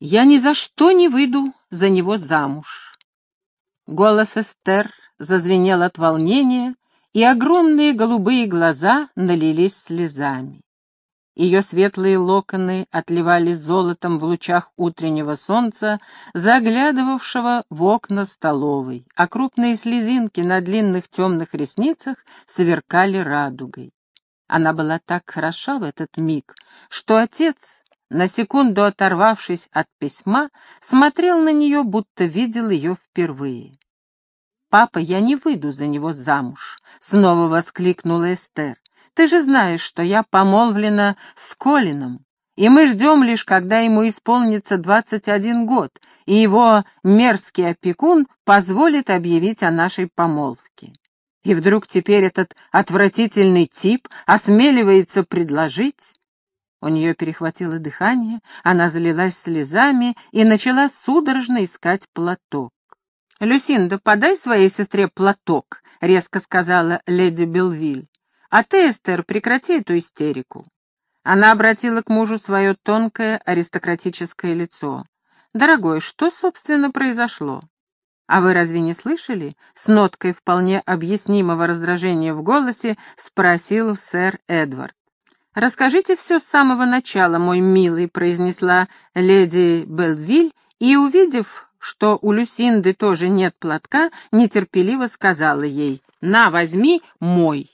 Я ни за что не выйду за него замуж. Голос Эстер зазвенел от волнения, и огромные голубые глаза налились слезами. Ее светлые локоны отливали золотом в лучах утреннего солнца, заглядывавшего в окна столовой, а крупные слезинки на длинных темных ресницах сверкали радугой. Она была так хороша в этот миг, что отец, на секунду оторвавшись от письма, смотрел на нее, будто видел ее впервые. «Папа, я не выйду за него замуж», — снова воскликнула Эстер. «Ты же знаешь, что я помолвлена с Колином, и мы ждем лишь, когда ему исполнится двадцать один год, и его мерзкий опекун позволит объявить о нашей помолвке. И вдруг теперь этот отвратительный тип осмеливается предложить...» У нее перехватило дыхание, она залилась слезами и начала судорожно искать платок. «Люсинда, подай своей сестре платок», — резко сказала леди Белвиль. «А ты, Эстер, прекрати эту истерику». Она обратила к мужу свое тонкое аристократическое лицо. «Дорогой, что, собственно, произошло?» «А вы разве не слышали?» — с ноткой вполне объяснимого раздражения в голосе спросил сэр Эдвард. «Расскажите все с самого начала, мой милый», — произнесла леди Белвиль, и, увидев, что у Люсинды тоже нет платка, нетерпеливо сказала ей «На, возьми мой».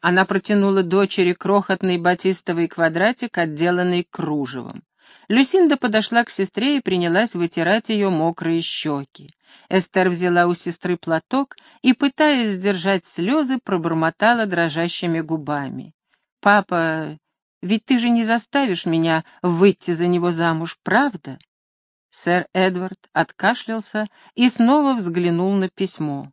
Она протянула дочери крохотный батистовый квадратик, отделанный кружевом. Люсинда подошла к сестре и принялась вытирать ее мокрые щеки. Эстер взяла у сестры платок и, пытаясь сдержать слезы, пробормотала дрожащими губами. «Папа, ведь ты же не заставишь меня выйти за него замуж, правда?» Сэр Эдвард откашлялся и снова взглянул на письмо.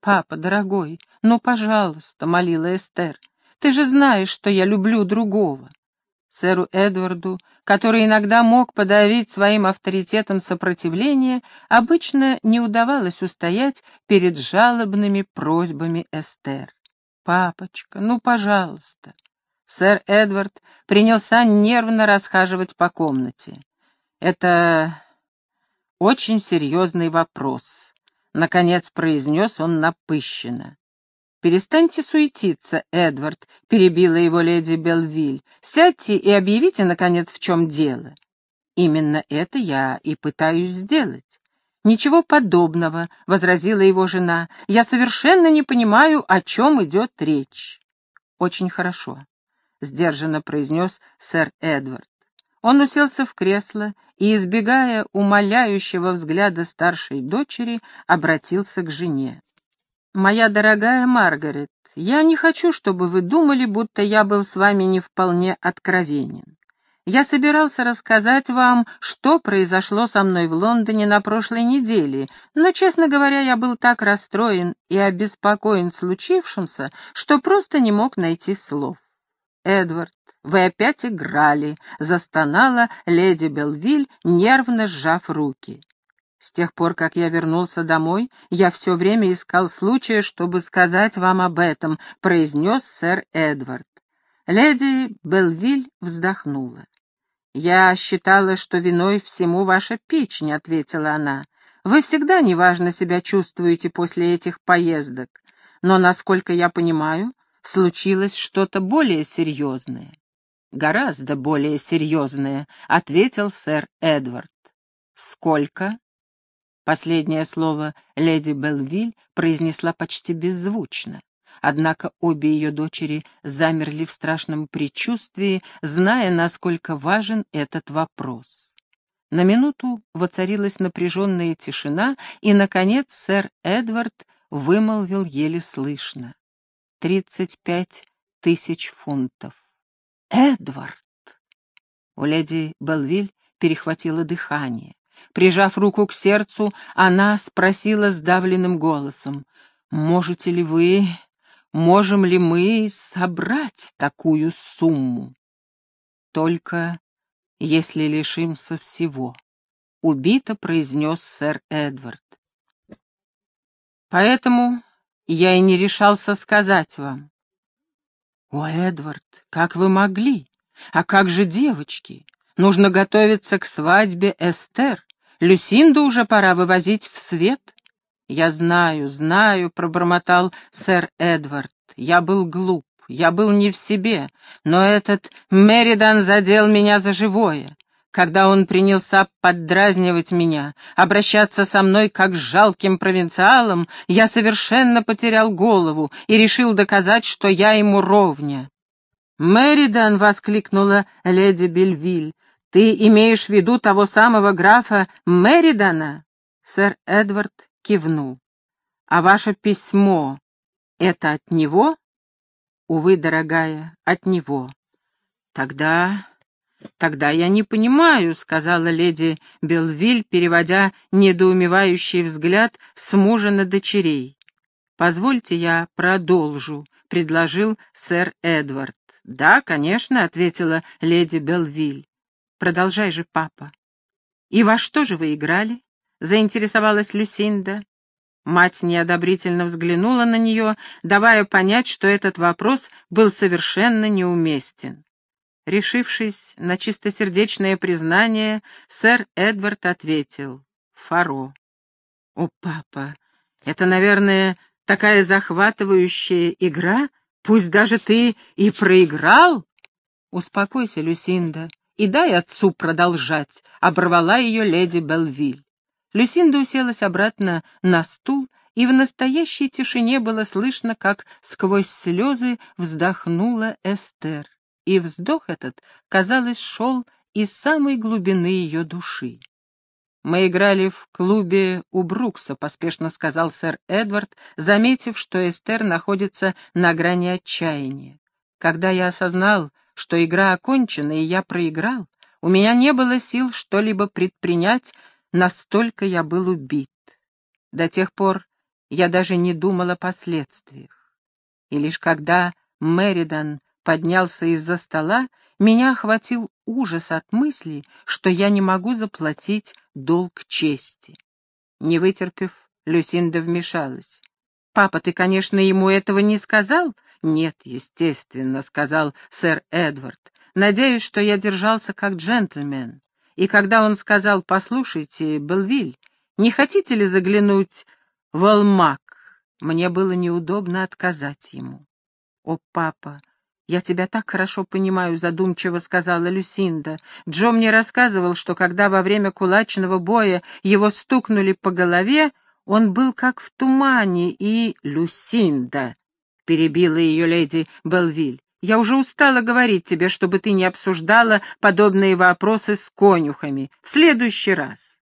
«Папа, дорогой, ну, пожалуйста», — молила Эстер, — «ты же знаешь, что я люблю другого». Сэру Эдварду, который иногда мог подавить своим авторитетом сопротивление, обычно не удавалось устоять перед жалобными просьбами Эстер. «Папочка, ну, пожалуйста». Сэр Эдвард принялся нервно расхаживать по комнате. «Это очень серьезный вопрос», — наконец произнес он напыщенно. «Перестаньте суетиться, Эдвард», — перебила его леди Белвиль. «Сядьте и объявите, наконец, в чем дело». «Именно это я и пытаюсь сделать». «Ничего подобного», — возразила его жена. «Я совершенно не понимаю, о чем идет речь». «Очень хорошо. — сдержанно произнес сэр Эдвард. Он уселся в кресло и, избегая умоляющего взгляда старшей дочери, обратился к жене. «Моя дорогая Маргарет, я не хочу, чтобы вы думали, будто я был с вами не вполне откровенен. Я собирался рассказать вам, что произошло со мной в Лондоне на прошлой неделе, но, честно говоря, я был так расстроен и обеспокоен случившимся, что просто не мог найти слов. «Эдвард, вы опять играли», — застонала леди Белвиль, нервно сжав руки. «С тех пор, как я вернулся домой, я все время искал случая, чтобы сказать вам об этом», — произнес сэр Эдвард. Леди Белвиль вздохнула. «Я считала, что виной всему ваша печень», — ответила она. «Вы всегда неважно себя чувствуете после этих поездок, но, насколько я понимаю, случилось что-то более серьезное. «Гораздо более серьезное», — ответил сэр Эдвард. «Сколько?» Последнее слово леди Белвиль произнесла почти беззвучно. Однако обе ее дочери замерли в страшном предчувствии, зная, насколько важен этот вопрос. На минуту воцарилась напряженная тишина, и, наконец, сэр Эдвард вымолвил еле слышно тридцать пять тысяч фунтов. Эдвард! У леди Белвиль перехватило дыхание. Прижав руку к сердцу, она спросила сдавленным голосом, «Можете ли вы, можем ли мы собрать такую сумму?» «Только если лишимся всего», — убито произнес сэр Эдвард. «Поэтому я и не решался сказать вам. О, Эдвард, как вы могли? А как же девочки? Нужно готовиться к свадьбе Эстер. Люсинду уже пора вывозить в свет. Я знаю, знаю, пробормотал сэр Эдвард. Я был глуп, я был не в себе, но этот Меридан задел меня за живое. Когда он принялся поддразнивать меня, обращаться со мной как с жалким провинциалом, я совершенно потерял голову и решил доказать, что я ему ровня. «Мэридан!» — воскликнула леди Бельвиль. «Ты имеешь в виду того самого графа Мэридана?» Сэр Эдвард кивнул. «А ваше письмо — это от него?» «Увы, дорогая, от него». «Тогда «Тогда я не понимаю», — сказала леди Белвиль, переводя недоумевающий взгляд с мужа на дочерей. «Позвольте я продолжу», — предложил сэр Эдвард. «Да, конечно», — ответила леди Белвиль. «Продолжай же, папа». «И во что же вы играли?» — заинтересовалась Люсинда. Мать неодобрительно взглянула на нее, давая понять, что этот вопрос был совершенно неуместен. Решившись на чистосердечное признание, сэр Эдвард ответил «Фаро». «О, папа, это, наверное, такая захватывающая игра, пусть даже ты и проиграл?» «Успокойся, Люсинда, и дай отцу продолжать», — оборвала ее леди Белвиль. Люсинда уселась обратно на стул, и в настоящей тишине было слышно, как сквозь слезы вздохнула Эстер и вздох этот, казалось, шел из самой глубины ее души. «Мы играли в клубе у Брукса», — поспешно сказал сэр Эдвард, заметив, что Эстер находится на грани отчаяния. «Когда я осознал, что игра окончена и я проиграл, у меня не было сил что-либо предпринять, настолько я был убит. До тех пор я даже не думал о последствиях. И лишь когда Мэридан поднялся из-за стола, меня охватил ужас от мысли, что я не могу заплатить долг чести. Не вытерпев, Люсинда вмешалась. «Папа, ты, конечно, ему этого не сказал?» «Нет, естественно», — сказал сэр Эдвард. «Надеюсь, что я держался как джентльмен. И когда он сказал, послушайте, Белвиль, не хотите ли заглянуть в Алмак?» Мне было неудобно отказать ему. «О, папа, «Я тебя так хорошо понимаю», — задумчиво сказала Люсинда. «Джо мне рассказывал, что когда во время кулачного боя его стукнули по голове, он был как в тумане и... Люсинда!» — перебила ее леди Белвиль. «Я уже устала говорить тебе, чтобы ты не обсуждала подобные вопросы с конюхами. В следующий раз!»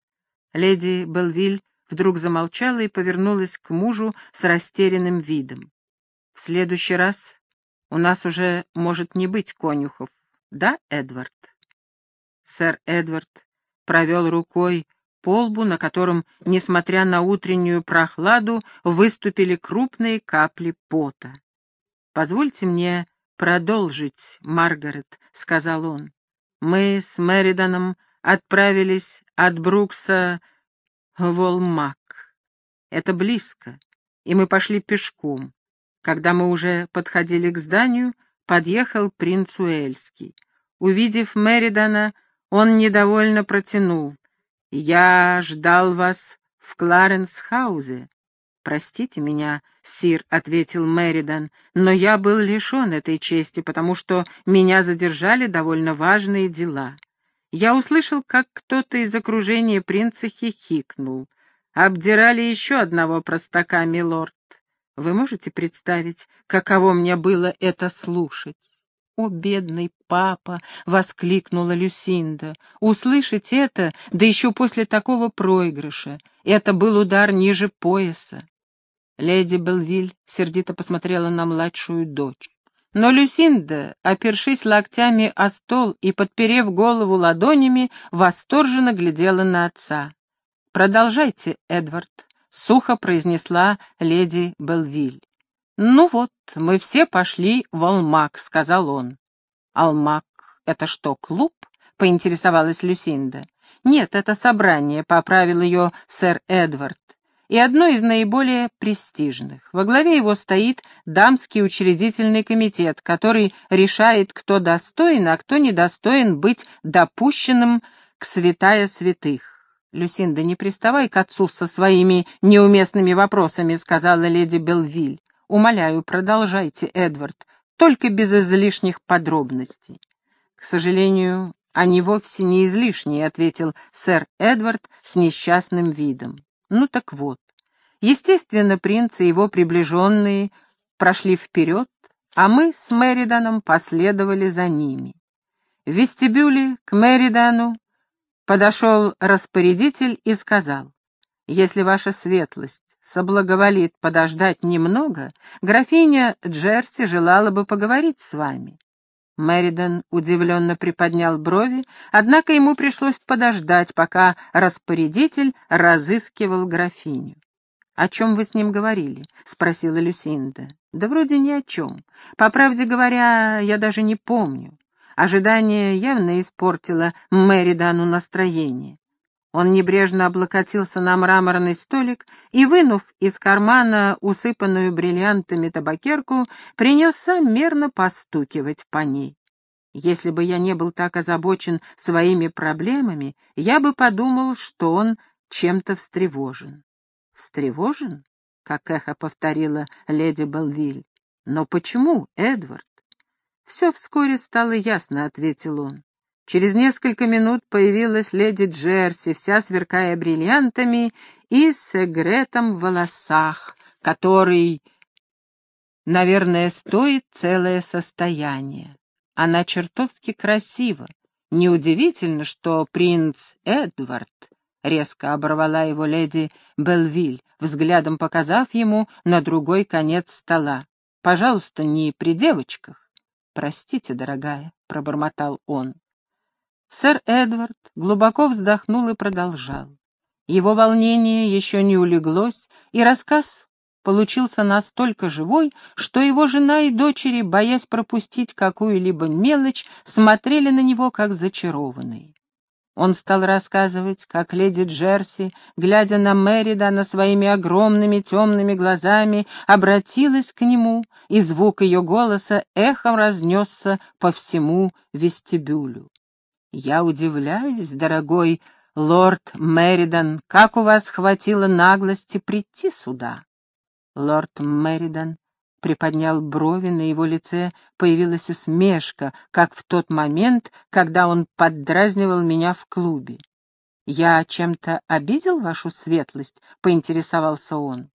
Леди Белвиль вдруг замолчала и повернулась к мужу с растерянным видом. «В следующий раз у нас уже может не быть конюхов, да, Эдвард?» Сэр Эдвард провел рукой по лбу, на котором, несмотря на утреннюю прохладу, выступили крупные капли пота. «Позвольте мне продолжить, Маргарет», — сказал он. «Мы с Мэриданом отправились от Брукса в Олмак. Это близко, и мы пошли пешком. Когда мы уже подходили к зданию, подъехал принц Уэльский. Увидев Меридана, он недовольно протянул. «Я ждал вас в Кларенс-хаузе». «Простите меня, сир», — ответил Меридан, «но я был лишен этой чести, потому что меня задержали довольно важные дела». Я услышал, как кто-то из окружения принца хихикнул. «Обдирали еще одного простака, милорд. Вы можете представить, каково мне было это слушать? «О, бедный папа!» — воскликнула Люсинда. «Услышать это, да еще после такого проигрыша! Это был удар ниже пояса!» Леди Белвиль сердито посмотрела на младшую дочь. Но Люсинда, опершись локтями о стол и подперев голову ладонями, восторженно глядела на отца. «Продолжайте, Эдвард», сухо произнесла леди Белвиль. «Ну вот, мы все пошли в Алмак», — сказал он. «Алмак — это что, клуб?» — поинтересовалась Люсинда. «Нет, это собрание», — поправил ее сэр Эдвард. и одно из наиболее престижных. Во главе его стоит дамский учредительный комитет, который решает, кто достоин, а кто недостоин быть допущенным к святая святых. «Люсинда, не приставай к отцу со своими неуместными вопросами», — сказала леди Белвиль. «Умоляю, продолжайте, Эдвард, только без излишних подробностей». «К сожалению, они вовсе не излишние», — ответил сэр Эдвард с несчастным видом. «Ну так вот. Естественно, принц и его приближенные прошли вперед, а мы с Мэриданом последовали за ними. В вестибюле к Мэридану подошел распорядитель и сказал, «Если ваша светлость соблаговолит подождать немного, графиня Джерси желала бы поговорить с вами». Мэридан удивленно приподнял брови, однако ему пришлось подождать, пока распорядитель разыскивал графиню. «О чем вы с ним говорили?» — спросила Люсинда. «Да вроде ни о чем. По правде говоря, я даже не помню. Ожидание явно испортило Мэридану настроение. Он небрежно облокотился на мраморный столик и, вынув из кармана усыпанную бриллиантами табакерку, принялся мерно постукивать по ней. Если бы я не был так озабочен своими проблемами, я бы подумал, что он чем-то встревожен. «Встревожен?» — как эхо повторила леди Белвиль. «Но почему, Эдвард?» «Все вскоре стало ясно», — ответил он. Через несколько минут появилась леди Джерси, вся сверкая бриллиантами и с эгретом в волосах, который, наверное, стоит целое состояние. Она чертовски красива. Неудивительно, что принц Эдвард резко оборвала его леди Белвиль, взглядом показав ему на другой конец стола. «Пожалуйста, не при девочках». «Простите, дорогая», — пробормотал он. Сэр Эдвард глубоко вздохнул и продолжал. Его волнение еще не улеглось, и рассказ получился настолько живой, что его жена и дочери, боясь пропустить какую-либо мелочь, смотрели на него как зачарованные. Он стал рассказывать, как леди Джерси, глядя на Мэридана своими огромными темными глазами, обратилась к нему, и звук ее голоса эхом разнесся по всему вестибюлю. «Я удивляюсь, дорогой лорд Мэридан, как у вас хватило наглости прийти сюда?» Лорд Мэридан приподнял брови, на его лице появилась усмешка, как в тот момент, когда он поддразнивал меня в клубе. «Я чем-то обидел вашу светлость?» — поинтересовался он.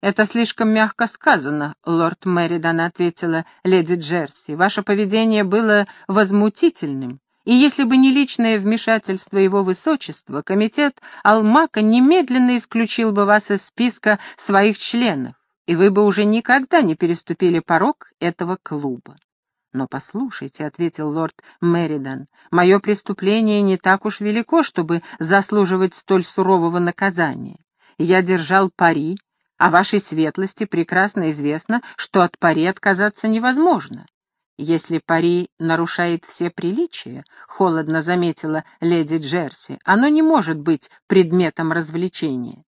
«Это слишком мягко сказано, лорд Мэридан», — ответила леди Джерси. «Ваше поведение было возмутительным. И если бы не личное вмешательство его высочества, комитет Алмака немедленно исключил бы вас из списка своих членов, и вы бы уже никогда не переступили порог этого клуба. «Но послушайте», — ответил лорд Меридан, — «мое преступление не так уж велико, чтобы заслуживать столь сурового наказания. Я держал пари, а вашей светлости прекрасно известно, что от пари отказаться невозможно. «Если пари нарушает все приличия», — холодно заметила леди Джерси, — «оно не может быть предметом развлечения».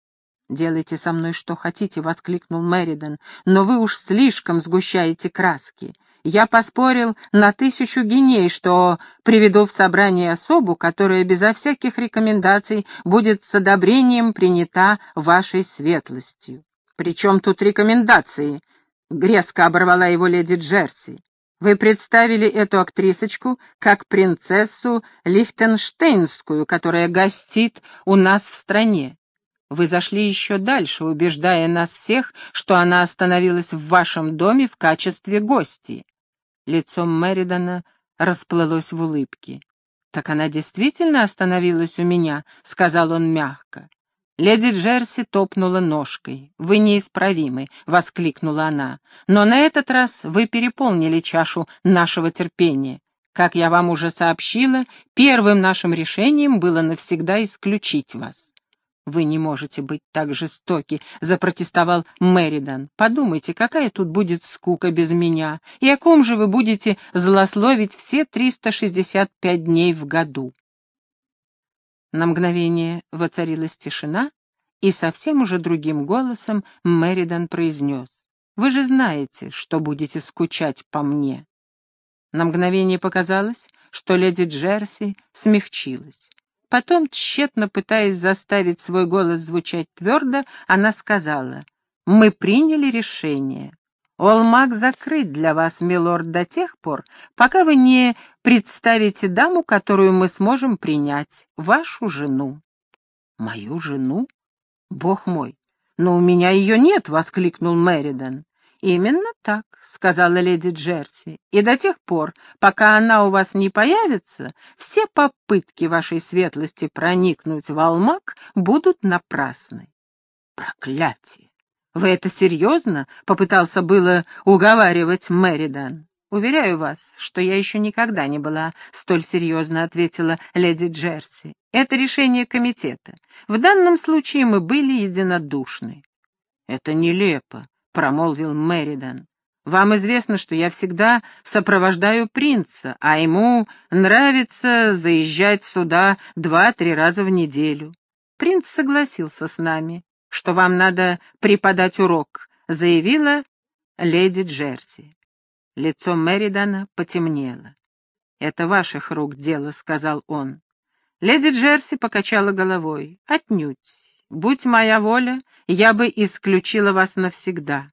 «Делайте со мной что хотите», — воскликнул Меридан, — «но вы уж слишком сгущаете краски. Я поспорил на тысячу геней, что приведу в собрание особу, которая безо всяких рекомендаций будет с одобрением принята вашей светлостью». «При чем тут рекомендации?» — грезко оборвала его леди Джерси. Вы представили эту актрисочку как принцессу Лихтенштейнскую, которая гостит у нас в стране. Вы зашли еще дальше, убеждая нас всех, что она остановилась в вашем доме в качестве гости. Лицо Мэридана расплылось в улыбке. «Так она действительно остановилась у меня», — сказал он мягко. Леди Джерси топнула ножкой. «Вы неисправимы!» — воскликнула она. «Но на этот раз вы переполнили чашу нашего терпения. Как я вам уже сообщила, первым нашим решением было навсегда исключить вас». «Вы не можете быть так жестоки», — запротестовал Мэридан. «Подумайте, какая тут будет скука без меня, и о ком же вы будете злословить все 365 дней в году?» На мгновение воцарилась тишина, и совсем уже другим голосом Мэридан произнес. «Вы же знаете, что будете скучать по мне». На мгновение показалось, что леди Джерси смягчилась. Потом, тщетно пытаясь заставить свой голос звучать твердо, она сказала, «Мы приняли решение. Олмак закрыт для вас, милорд, до тех пор, пока вы не представите даму, которую мы сможем принять, вашу жену». «Мою жену? Бог мой, но у меня ее нет!» — воскликнул Меридан. «Именно так», — сказала леди Джерси, «и до тех пор, пока она у вас не появится, все попытки вашей светлости проникнуть в Алмак будут напрасны». «Проклятие! Вы это серьезно?» — попытался было уговаривать Мэридан. «Уверяю вас, что я еще никогда не была столь серьезно», — ответила леди Джерси. «Это решение комитета. В данном случае мы были единодушны». «Это нелепо», промолвил Мэридан. «Вам известно, что я всегда сопровождаю принца, а ему нравится заезжать сюда два-три раза в неделю. Принц согласился с нами, что вам надо преподать урок», — заявила леди Джерси. Лицо Мэридана потемнело. «Это ваших рук дело», — сказал он. Леди Джерси покачала головой. «Отнюдь. Будь моя воля, я бы исключила вас навсегда.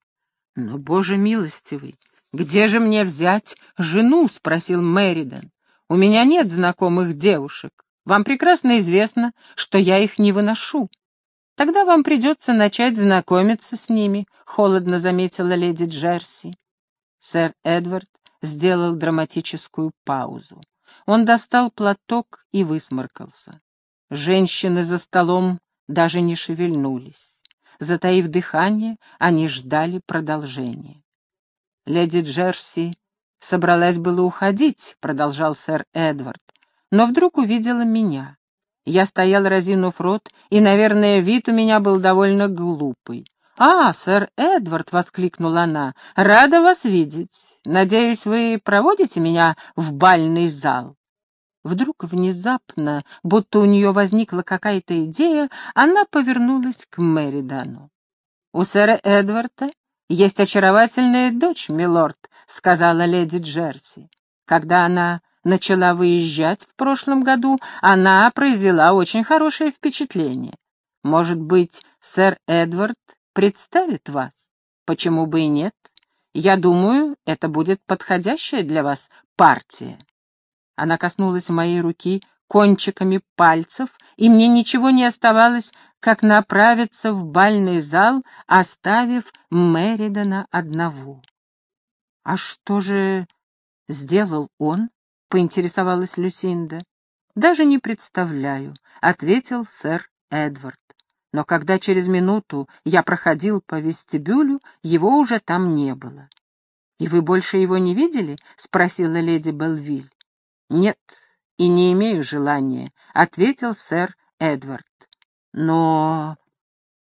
Но, Боже милостивый, где же мне взять жену? — спросил Мэридан. У меня нет знакомых девушек. Вам прекрасно известно, что я их не выношу. Тогда вам придется начать знакомиться с ними, — холодно заметила леди Джерси. Сэр Эдвард сделал драматическую паузу. Он достал платок и высморкался. Женщины за столом даже не шевельнулись. Затаив дыхание, они ждали продолжения. Леди Джерси собралась было уходить, продолжал сэр Эдвард, но вдруг увидела меня. Я стоял, разинув рот, и, наверное, вид у меня был довольно глупый. «А, сэр Эдвард!» — воскликнула она. «Рада вас видеть. Надеюсь, вы проводите меня в бальный зал?» Вдруг внезапно, будто у нее возникла какая-то идея, она повернулась к Мэридану. «У сэра Эдварда есть очаровательная дочь, милорд», — сказала леди Джерси. Когда она начала выезжать в прошлом году, она произвела очень хорошее впечатление. Может быть, сэр Эдвард представит вас? Почему бы и нет? Я думаю, это будет подходящая для вас партия. Она коснулась моей руки кончиками пальцев, и мне ничего не оставалось, как направиться в бальный зал, оставив Меридана одного. — А что же сделал он? — поинтересовалась Люсинда. — Даже не представляю, — ответил сэр Эдвард. Но когда через минуту я проходил по вестибюлю, его уже там не было. — И вы больше его не видели? — спросила леди Белвиль. «Нет, и не имею желания», — ответил сэр Эдвард. «Но...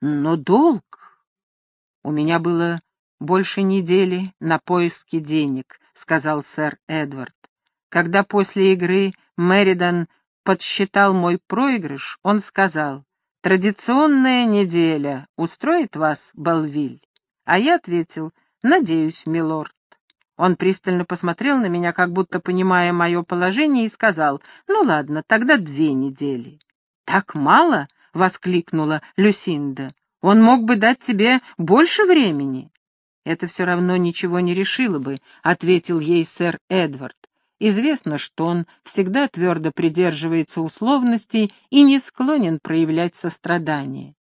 но долг...» «У меня было больше недели на поиски денег», — сказал сэр Эдвард. Когда после игры Мэридан подсчитал мой проигрыш, он сказал, «Традиционная неделя устроит вас, Балвиль?» А я ответил, «Надеюсь, милорд». Он пристально посмотрел на меня, как будто понимая мое положение, и сказал, «Ну ладно, тогда две недели». «Так мало?» — воскликнула Люсинда. «Он мог бы дать тебе больше времени». «Это все равно ничего не решило бы», — ответил ей сэр Эдвард. Известно, что он всегда твердо придерживается условностей и не склонен проявлять сострадание.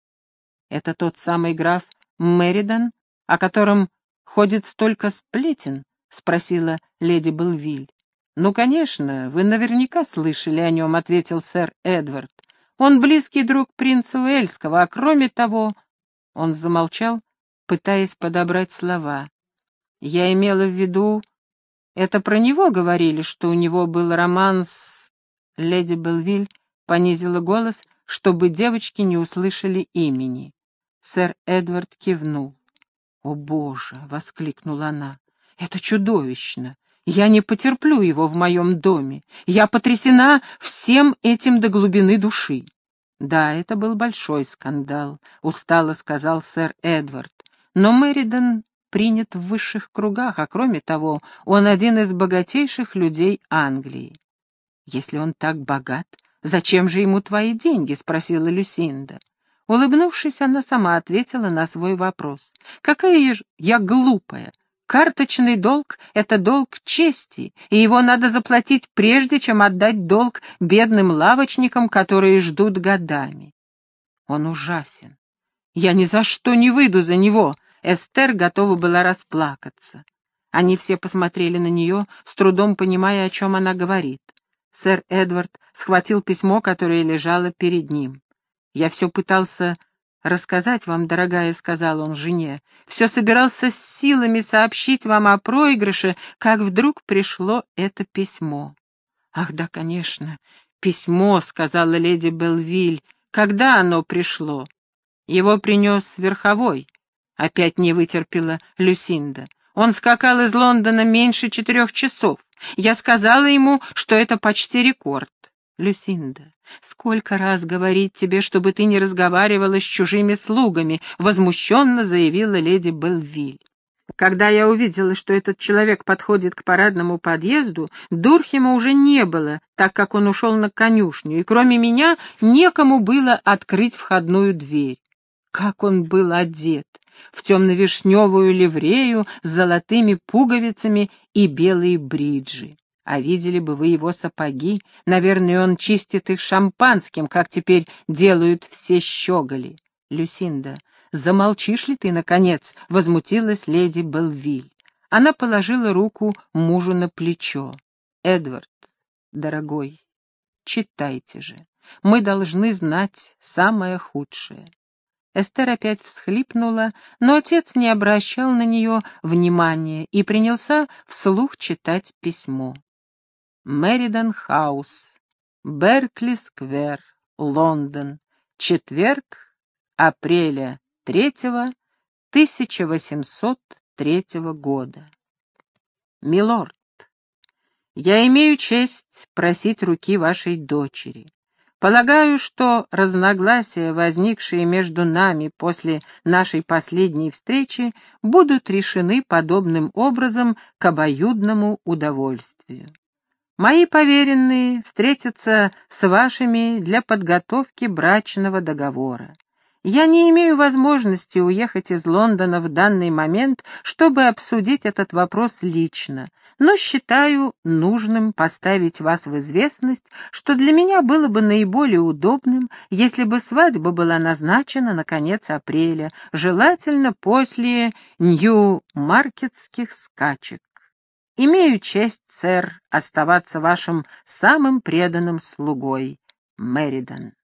Это тот самый граф Меридан, о котором ходит столько сплетен, — спросила леди Белвиль. «Ну, конечно, вы наверняка слышали о нем», — ответил сэр Эдвард. «Он близкий друг принца Уэльского, а кроме того...» Он замолчал, пытаясь подобрать слова. «Я имела в виду... Это про него говорили, что у него был роман с...» Леди Белвиль понизила голос, чтобы девочки не услышали имени. Сэр Эдвард кивнул. «О, Боже!» — воскликнула она. Это чудовищно. Я не потерплю его в моем доме. Я потрясена всем этим до глубины души. Да, это был большой скандал, устало сказал сэр Эдвард. Но Мэридон принят в высших кругах, а кроме того, он один из богатейших людей Англии. Если он так богат, зачем же ему твои деньги? спросила Люсинда. Улыбнувшись, она сама ответила на свой вопрос. Какая же я глупая! Карточный долг — это долг чести, и его надо заплатить прежде, чем отдать долг бедным лавочникам, которые ждут годами. Он ужасен. Я ни за что не выйду за него. Эстер готова была расплакаться. Они все посмотрели на нее, с трудом понимая, о чем она говорит. Сэр Эдвард схватил письмо, которое лежало перед ним. Я все пытался рассказать вам, дорогая, — сказал он жене. Все собирался с силами сообщить вам о проигрыше, как вдруг пришло это письмо. Ах да, конечно, письмо, — сказала леди Белвиль. Когда оно пришло? Его принес верховой. Опять не вытерпела Люсинда. Он скакал из Лондона меньше четырех часов. Я сказала ему, что это почти рекорд. Люсинда, сколько раз говорить тебе, чтобы ты не разговаривала с чужими слугами, возмущенно заявила леди Белвиль. Когда я увидела, что этот человек подходит к парадному подъезду, Дурхема уже не было, так как он ушел на конюшню, и кроме меня некому было открыть входную дверь. Как он был одет! В темно-вишневую ливрею с золотыми пуговицами и белые бриджи. А видели бы вы его сапоги, наверное, он чистит их шампанским, как теперь делают все щеголи. Люсинда, замолчишь ли ты, наконец? — возмутилась леди Белвиль. Она положила руку мужу на плечо. Эдвард, дорогой, читайте же. Мы должны знать самое худшее. Эстер опять всхлипнула, но отец не обращал на нее внимания и принялся вслух читать письмо. Мэридон Хаус, Беркли-сквер, Лондон, четверг, апреля 3 1803 года. Милорд, я имею честь просить руки вашей дочери. Полагаю, что разногласия, возникшие между нами после нашей последней встречи, будут решены подобным образом к обоюдному удовольствию. Мои поверенные встретятся с вашими для подготовки брачного договора. Я не имею возможности уехать из Лондона в данный момент, чтобы обсудить этот вопрос лично, но считаю нужным поставить вас в известность, что для меня было бы наиболее удобным, если бы свадьба была назначена на конец апреля, желательно после Нью-Маркетских скачек. Имею честь, сэр, оставаться вашим самым преданным слугой, Меридан.